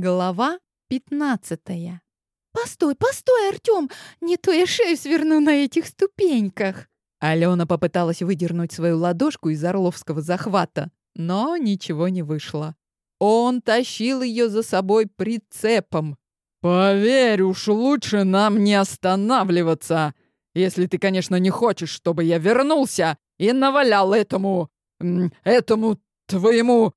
Глава пятнадцатая. «Постой, постой, Артём! Не то я шею сверну на этих ступеньках!» Алена попыталась выдернуть свою ладошку из орловского захвата, но ничего не вышло. Он тащил ее за собой прицепом. «Поверь уж, лучше нам не останавливаться, если ты, конечно, не хочешь, чтобы я вернулся и навалял этому... этому твоему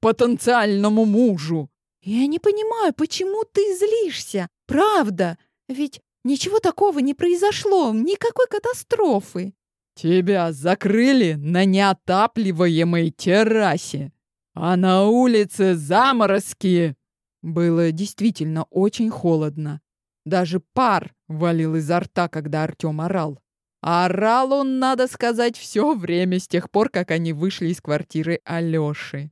потенциальному мужу». «Я не понимаю, почему ты злишься? Правда, ведь ничего такого не произошло, никакой катастрофы». «Тебя закрыли на неотапливаемой террасе, а на улице заморозки!» Было действительно очень холодно. Даже пар валил изо рта, когда Артем орал. Орал он, надо сказать, все время с тех пор, как они вышли из квартиры Алёши.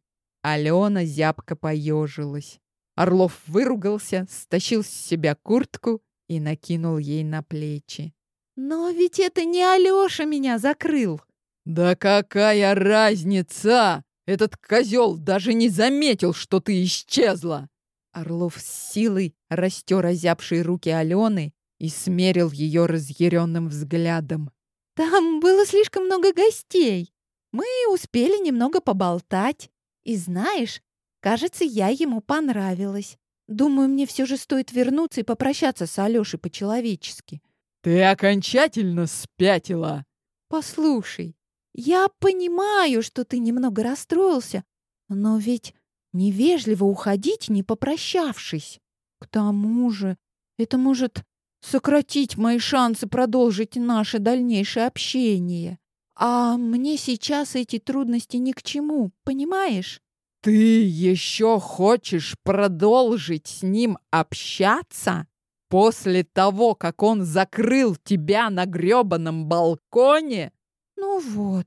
Алена зябко поежилась. Орлов выругался, стащил с себя куртку и накинул ей на плечи. «Но ведь это не Алёша меня закрыл!» «Да какая разница! Этот козел даже не заметил, что ты исчезла!» Орлов с силой растер озябшие руки Алены и смерил ее разъяренным взглядом. «Там было слишком много гостей. Мы успели немного поболтать. И знаешь, кажется, я ему понравилась. Думаю, мне все же стоит вернуться и попрощаться с Алешей по-человечески. Ты окончательно спятила. Послушай, я понимаю, что ты немного расстроился, но ведь невежливо уходить, не попрощавшись. К тому же, это может сократить мои шансы продолжить наше дальнейшее общение. А мне сейчас эти трудности ни к чему, понимаешь? Ты еще хочешь продолжить с ним общаться? После того, как он закрыл тебя на грёбаном балконе? Ну вот,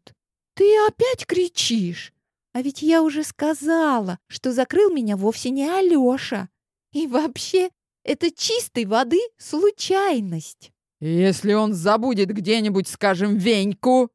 ты опять кричишь. А ведь я уже сказала, что закрыл меня вовсе не Алёша. И вообще, это чистой воды случайность. Если он забудет где-нибудь, скажем, Веньку,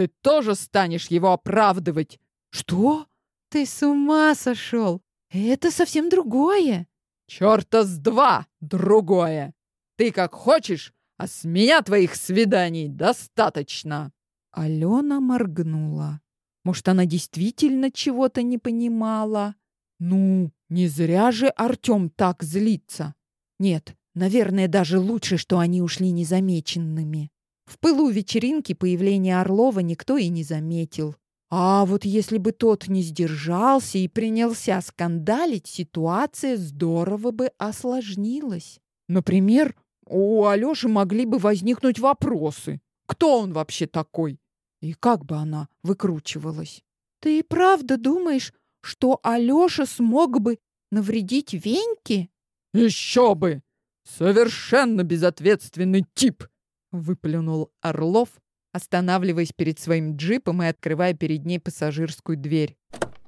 ты тоже станешь его оправдывать. Что? Ты с ума сошел? Это совсем другое. Чёрта с два другое. Ты как хочешь, а с меня твоих свиданий достаточно. Алена моргнула. Может, она действительно чего-то не понимала? Ну, не зря же Артём так злится. Нет, наверное, даже лучше, что они ушли незамеченными. В пылу вечеринки появление Орлова никто и не заметил. А вот если бы тот не сдержался и принялся скандалить, ситуация здорово бы осложнилась. Например, у Алёши могли бы возникнуть вопросы. Кто он вообще такой? И как бы она выкручивалась? Ты и правда думаешь, что Алёша смог бы навредить Веньке? Еще бы! Совершенно безответственный тип! Выплюнул Орлов, останавливаясь перед своим джипом и открывая перед ней пассажирскую дверь.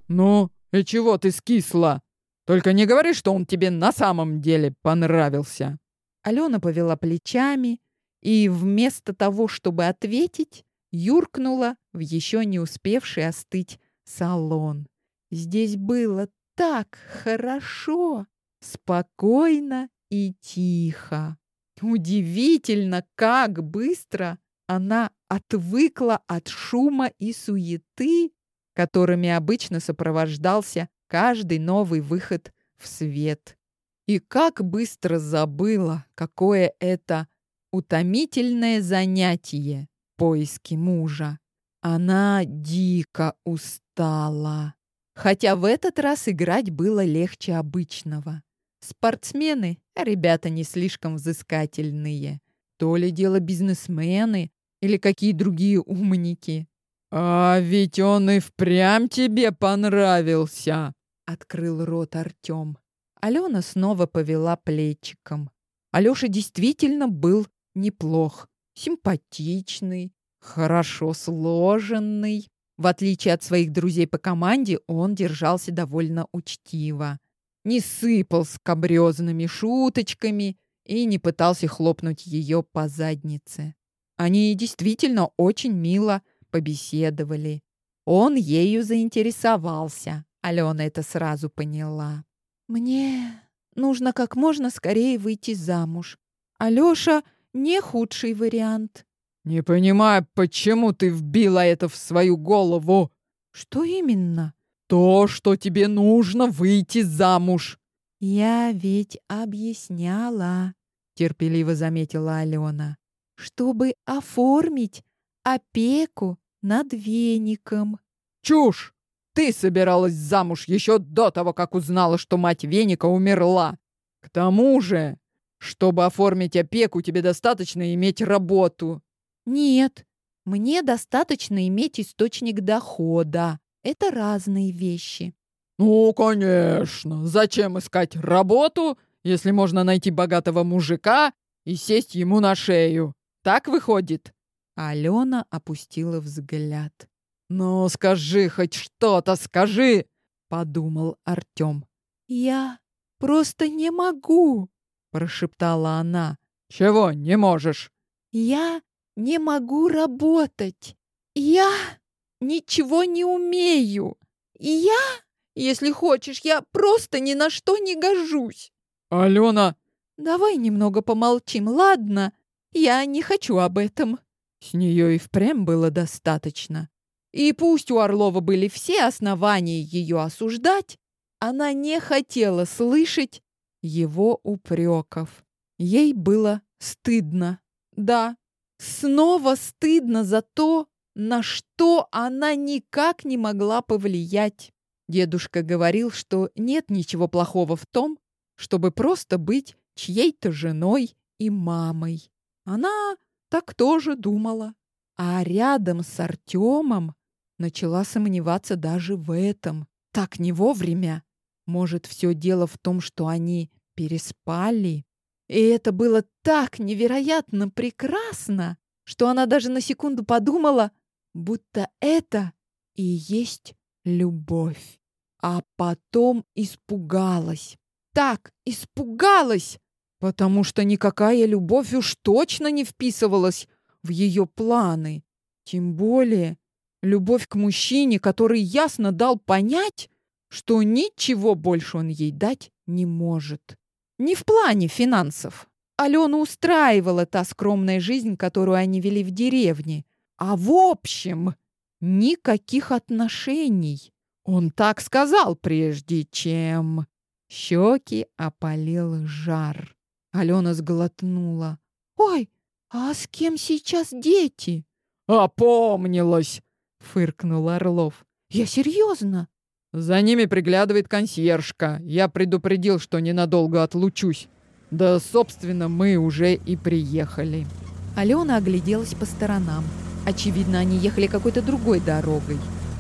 «Ну, и чего ты скисла? Только не говори, что он тебе на самом деле понравился!» Алена повела плечами и вместо того, чтобы ответить, юркнула в еще не успевший остыть салон. Здесь было так хорошо, спокойно и тихо. Удивительно, как быстро она отвыкла от шума и суеты, которыми обычно сопровождался каждый новый выход в свет. И как быстро забыла, какое это утомительное занятие — поиски мужа. Она дико устала. Хотя в этот раз играть было легче обычного. Спортсмены, а ребята не слишком взыскательные. То ли дело бизнесмены или какие другие умники. «А ведь он и впрямь тебе понравился!» — открыл рот Артем. Алена снова повела плечиком. Алёша действительно был неплох, симпатичный, хорошо сложенный. В отличие от своих друзей по команде, он держался довольно учтиво не сыпал скобрёзными шуточками и не пытался хлопнуть ее по заднице. Они действительно очень мило побеседовали. Он ею заинтересовался. Алена это сразу поняла. «Мне нужно как можно скорее выйти замуж. Алёша не худший вариант. Не понимаю, почему ты вбила это в свою голову? Что именно? То, что тебе нужно выйти замуж. Я ведь объясняла, терпеливо заметила Алена, чтобы оформить опеку над веником. Чушь! Ты собиралась замуж еще до того, как узнала, что мать веника умерла. К тому же, чтобы оформить опеку, тебе достаточно иметь работу. Нет, мне достаточно иметь источник дохода. Это разные вещи. Ну, конечно. Зачем искать работу, если можно найти богатого мужика и сесть ему на шею? Так выходит? Алена опустила взгляд. «Ну, скажи хоть что-то, скажи!» — подумал Артем. «Я просто не могу!» — прошептала она. «Чего не можешь?» «Я не могу работать. Я ничего не умею. Я, если хочешь, я просто ни на что не гожусь». «Алена!» «Давай немного помолчим, ладно? Я не хочу об этом». С нее и впрямь было достаточно. И пусть у Орлова были все основания ее осуждать, она не хотела слышать его упреков. Ей было стыдно. Да, снова стыдно за то, на что она никак не могла повлиять. Дедушка говорил, что нет ничего плохого в том, чтобы просто быть чьей-то женой и мамой. Она так тоже думала. А рядом с Артемом начала сомневаться даже в этом. Так не вовремя. Может, все дело в том, что они переспали? И это было так невероятно прекрасно, что она даже на секунду подумала, будто это и есть любовь. А потом испугалась. Так испугалась, потому что никакая любовь уж точно не вписывалась в ее планы. Тем более любовь к мужчине, который ясно дал понять, что ничего больше он ей дать не может. Не в плане финансов. Алену устраивала та скромная жизнь, которую они вели в деревне. А в общем, никаких отношений. Он так сказал, прежде чем... Щеки опалил жар. Алена сглотнула. «Ой, а с кем сейчас дети?» «Опомнилась!» — фыркнул Орлов. «Я серьезно!» «За ними приглядывает консьержка. Я предупредил, что ненадолго отлучусь. Да, собственно, мы уже и приехали». Алена огляделась по сторонам. Очевидно, они ехали какой-то другой дорогой.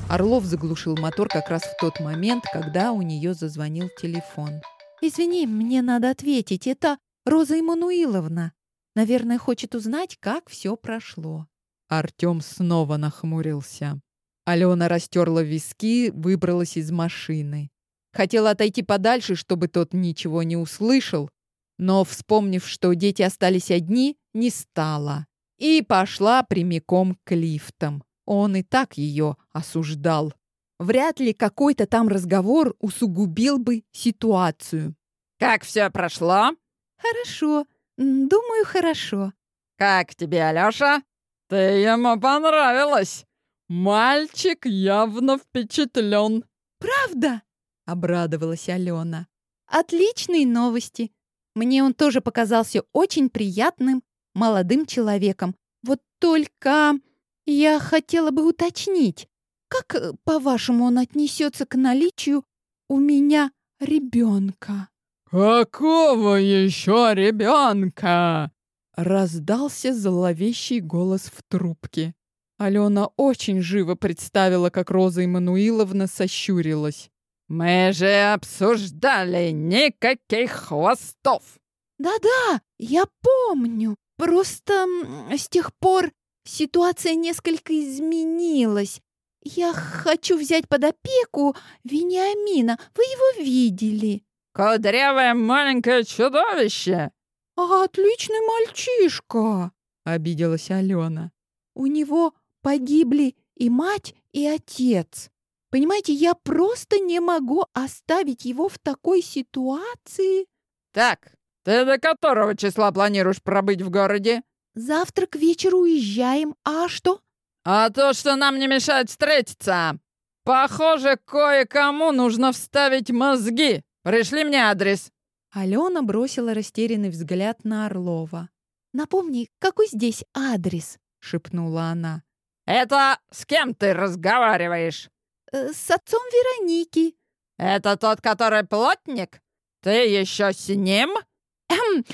Орлов заглушил мотор как раз в тот момент, когда у нее зазвонил телефон. «Извини, мне надо ответить. Это Роза Эммануиловна. Наверное, хочет узнать, как все прошло». Артем снова нахмурился. Алена растерла виски, выбралась из машины. Хотела отойти подальше, чтобы тот ничего не услышал, но, вспомнив, что дети остались одни, не стала. И пошла прямиком к лифтам. Он и так ее осуждал. Вряд ли какой-то там разговор усугубил бы ситуацию. «Как все прошло?» «Хорошо. Думаю, хорошо». «Как тебе, Алёша?» «Ты ему понравилась. Мальчик явно впечатлен». «Правда?» — обрадовалась Алена. «Отличные новости. Мне он тоже показался очень приятным, молодым человеком. Вот только я хотела бы уточнить, как, э, по-вашему, он отнесется к наличию у меня ребенка?» «Какого еще ребенка?» Раздался зловещий голос в трубке. Алена очень живо представила, как Роза Эммануиловна сощурилась. «Мы же обсуждали никаких хвостов!» «Да-да, я помню. Просто с тех пор ситуация несколько изменилась. Я хочу взять под опеку Вениамина. Вы его видели?» «Кудрявое маленькое чудовище!» «А отличный мальчишка!» — обиделась Алена. «У него погибли и мать, и отец. Понимаете, я просто не могу оставить его в такой ситуации Так, ты до которого числа планируешь пробыть в городе? Завтра к вечеру уезжаем. А что? А то, что нам не мешает встретиться. Похоже, кое-кому нужно вставить мозги. Пришли мне адрес. Алена бросила растерянный взгляд на Орлова. «Напомни, какой здесь адрес?» — шепнула она. «Это с кем ты разговариваешь?» э, «С отцом Вероники». «Это тот, который плотник? Ты еще с ним?» «Эм,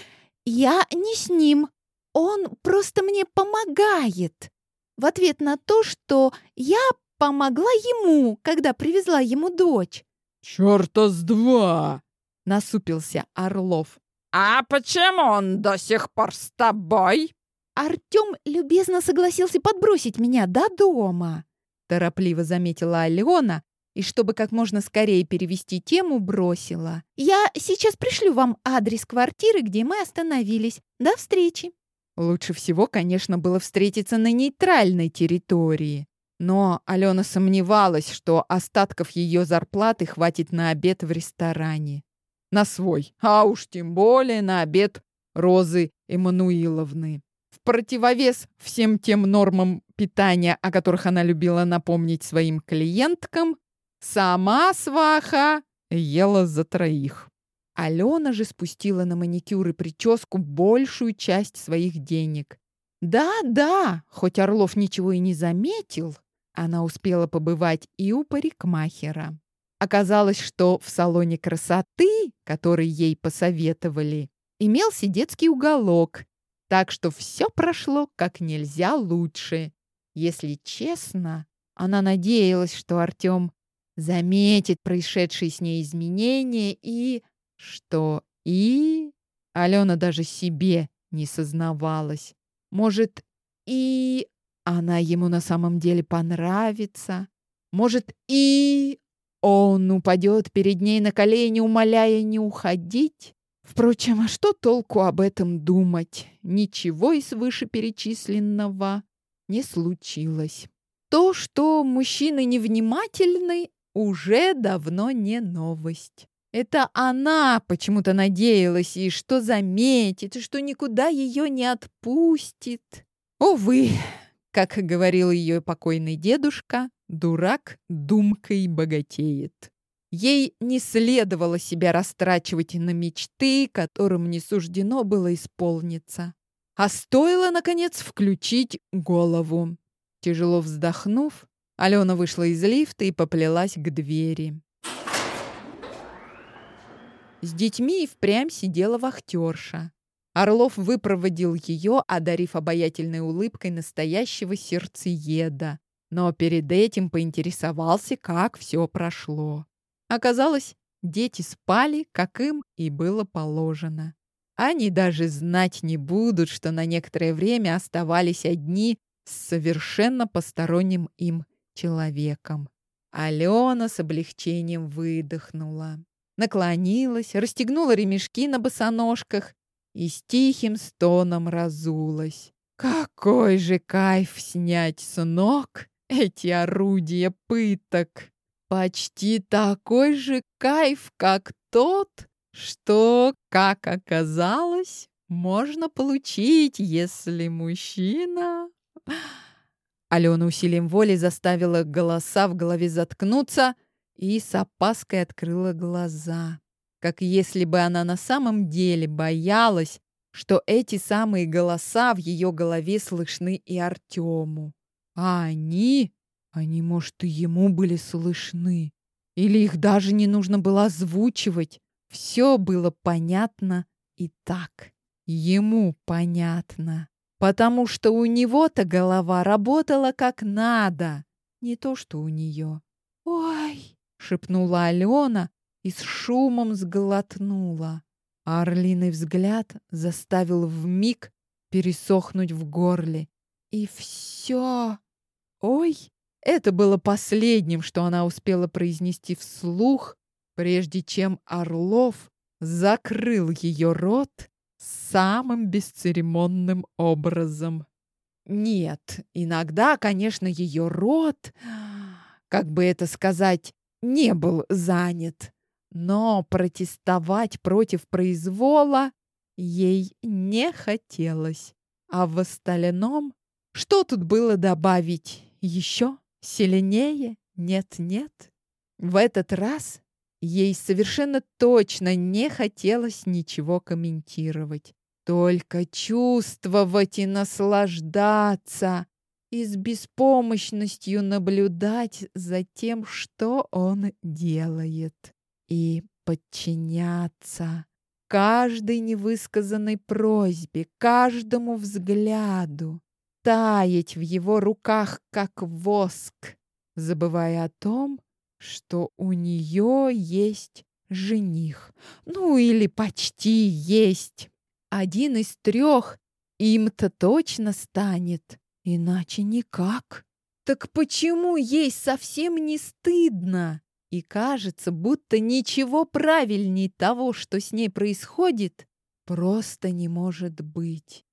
я не с ним. Он просто мне помогает. В ответ на то, что я помогла ему, когда привезла ему дочь». «Чёрта с два!» — насупился Орлов. «А почему он до сих пор с тобой?» «Артём любезно согласился подбросить меня до дома», — торопливо заметила Алена, и чтобы как можно скорее перевести тему, бросила. «Я сейчас пришлю вам адрес квартиры, где мы остановились. До встречи!» Лучше всего, конечно, было встретиться на нейтральной территории. Но Алена сомневалась, что остатков ее зарплаты хватит на обед в ресторане на свой, а уж тем более на обед Розы Эммануиловны. В противовес всем тем нормам питания, о которых она любила напомнить своим клиенткам, сама сваха ела за троих. Алена же спустила на маникюр и прическу большую часть своих денег. Да-да, хоть Орлов ничего и не заметил, она успела побывать и у парикмахера. Оказалось, что в салоне красоты, который ей посоветовали, имелся детский уголок, так что все прошло как нельзя лучше. Если честно, она надеялась, что Артем заметит происшедшие с ней изменения и... Что и... Алена даже себе не сознавалась. Может, и она ему на самом деле понравится. Может, и он упадет перед ней на колени, умоляя не уходить. Впрочем, а что толку об этом думать? Ничего из вышеперечисленного не случилось. То, что мужчины невнимательны, уже давно не новость. Это она почему-то надеялась, и что заметит, и что никуда ее не отпустит. Увы, как говорил ее покойный дедушка, Дурак думкой богатеет. Ей не следовало себя растрачивать на мечты, которым не суждено было исполниться. А стоило, наконец, включить голову. Тяжело вздохнув, Алена вышла из лифта и поплелась к двери. С детьми и впрямь сидела вахтерша. Орлов выпроводил ее, одарив обаятельной улыбкой настоящего сердцееда, но перед этим поинтересовался, как все прошло. Оказалось, дети спали, как им и было положено. Они даже знать не будут, что на некоторое время оставались одни с совершенно посторонним им человеком. Алена с облегчением выдохнула. Наклонилась, расстегнула ремешки на босоножках и с тихим стоном разулась. Какой же кайф снять с ног эти орудия пыток. Почти такой же кайф, как тот, что, как оказалось, можно получить, если мужчина... Алена усилием воли заставила голоса в голове заткнуться и с опаской открыла глаза. Как если бы она на самом деле боялась, что эти самые голоса в ее голове слышны и Артему. А они, они, может, и ему были слышны. Или их даже не нужно было озвучивать. Все было понятно и так. Ему понятно. Потому что у него-то голова работала как надо. Не то, что у нее. «Ой!» — шепнула Алена и с шумом сглотнула. А орлиный взгляд заставил вмиг пересохнуть в горле. И все. «Ой!» Это было последним, что она успела произнести вслух, прежде чем Орлов закрыл ее рот самым бесцеремонным образом. Нет, иногда, конечно, ее рот, как бы это сказать, не был занят. Но протестовать против произвола ей не хотелось. А в остальном, что тут было добавить? Еще сильнее? Нет-нет. В этот раз ей совершенно точно не хотелось ничего комментировать. Только чувствовать и наслаждаться, и с беспомощностью наблюдать за тем, что он делает, и подчиняться каждой невысказанной просьбе, каждому взгляду, таять в его руках, как воск, забывая о том, что у нее есть жених. Ну или почти есть. Один из трех им-то точно станет. Иначе никак. Так почему ей совсем не стыдно? И кажется, будто ничего правильней того, что с ней происходит, просто не может быть.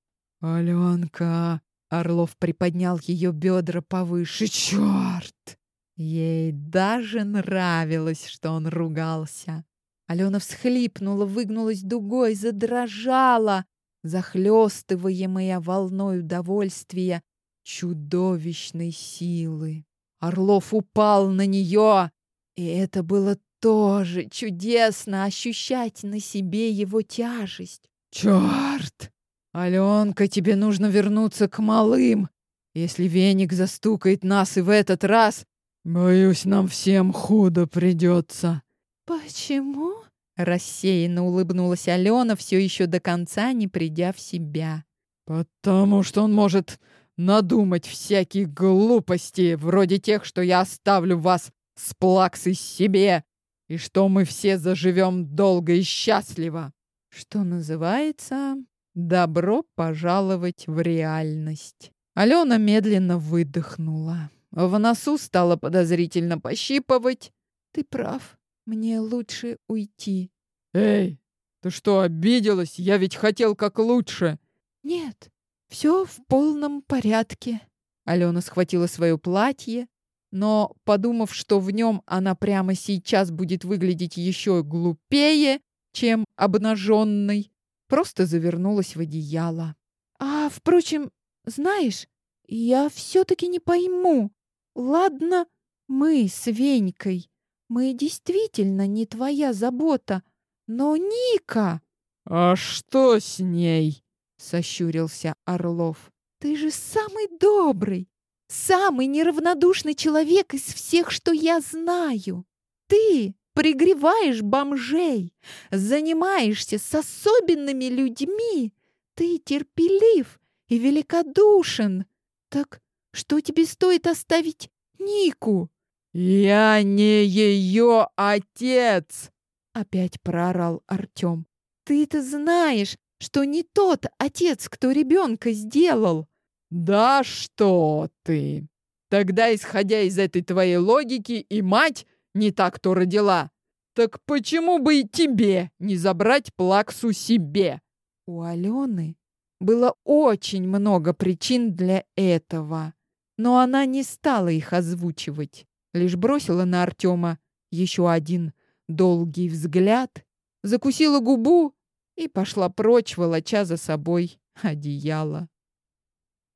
«Аленка!» — Орлов приподнял ее бедра повыше. «Черт!» Ей даже нравилось, что он ругался. Алена всхлипнула, выгнулась дугой, задрожала, захлестываемая волной удовольствия чудовищной силы. Орлов упал на нее, и это было тоже чудесно ощущать на себе его тяжесть. «Черт! Аленка, тебе нужно вернуться к малым. Если веник застукает нас и в этот раз, боюсь, нам всем худо придется». «Почему?» — рассеянно улыбнулась Алена, все еще до конца не придя в себя. «Потому что он может надумать всякие глупости, вроде тех, что я оставлю вас с плаксой себе, и что мы все заживем долго и счастливо. Что называется, добро пожаловать в реальность. Алена медленно выдохнула. В носу стало подозрительно пощипывать. Ты прав, мне лучше уйти. Эй, ты что, обиделась? Я ведь хотел как лучше. Нет, все в полном порядке. Алена схватила свое платье, но, подумав, что в нем она прямо сейчас будет выглядеть еще глупее, чем обнаженной, просто завернулась в одеяло. «А, впрочем, знаешь, я все-таки не пойму. Ладно, мы с Венькой, мы действительно не твоя забота, но Ника...» «А что с ней?» — сощурился Орлов. «Ты же самый добрый, самый неравнодушный человек из всех, что я знаю. Ты пригреваешь бомжей, занимаешься с особенными людьми. Ты терпелив и великодушен. Так что тебе стоит оставить Нику?» «Я не ее отец!» — опять проорал Артем. «Ты-то знаешь, что не тот отец, кто ребенка сделал!» «Да что ты! Тогда, исходя из этой твоей логики, и мать не так то родила. Так почему бы и тебе не забрать плаксу себе?» У Алены было очень много причин для этого, но она не стала их озвучивать, лишь бросила на Артема еще один долгий взгляд, закусила губу и пошла прочь, волоча за собой одеяло.